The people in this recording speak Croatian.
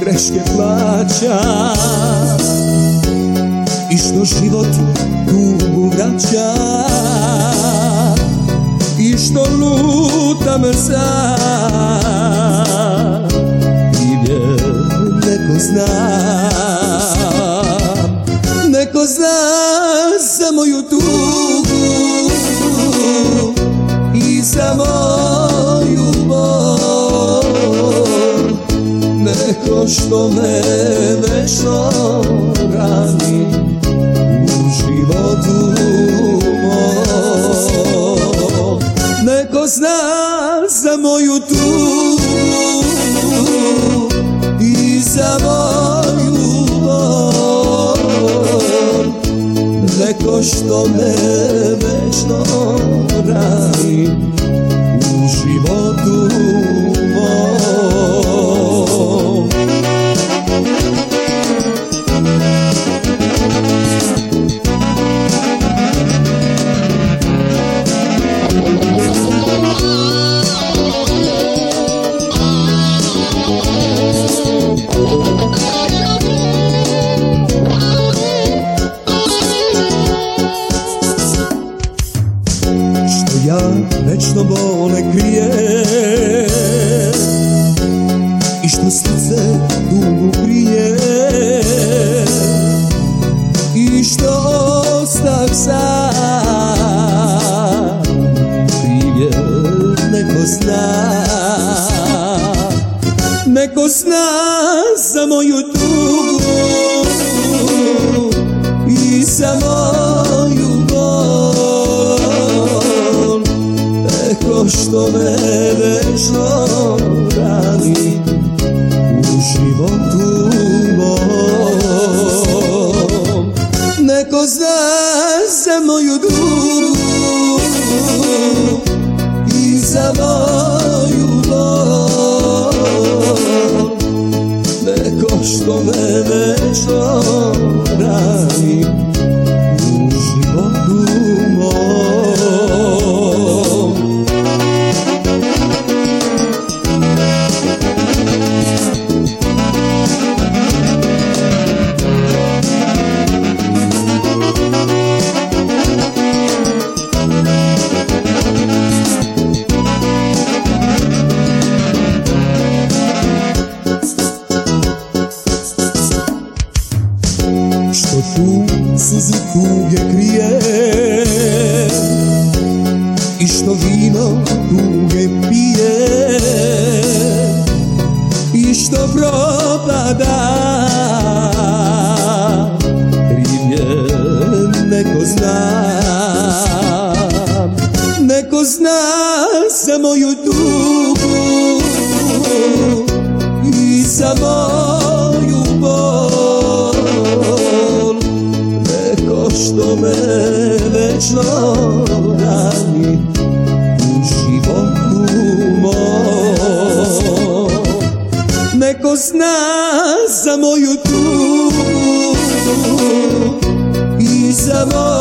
greške plaća. I što život dugu vraća. I što lutam za Krivje neko zna Što me večno rani U životu mom. Neko zna za moju tugu I za moju bol Neko što me večno Srce dugo krije I što ostah sam? Krivje neko zna. Neko zna za moju tugu I za moju bol. Neko što me večno što me večno rani Što tu suzu tuge krije. I što vino tuge pije što me večno rani U životu mom. Neko zna za moju tugu I za moju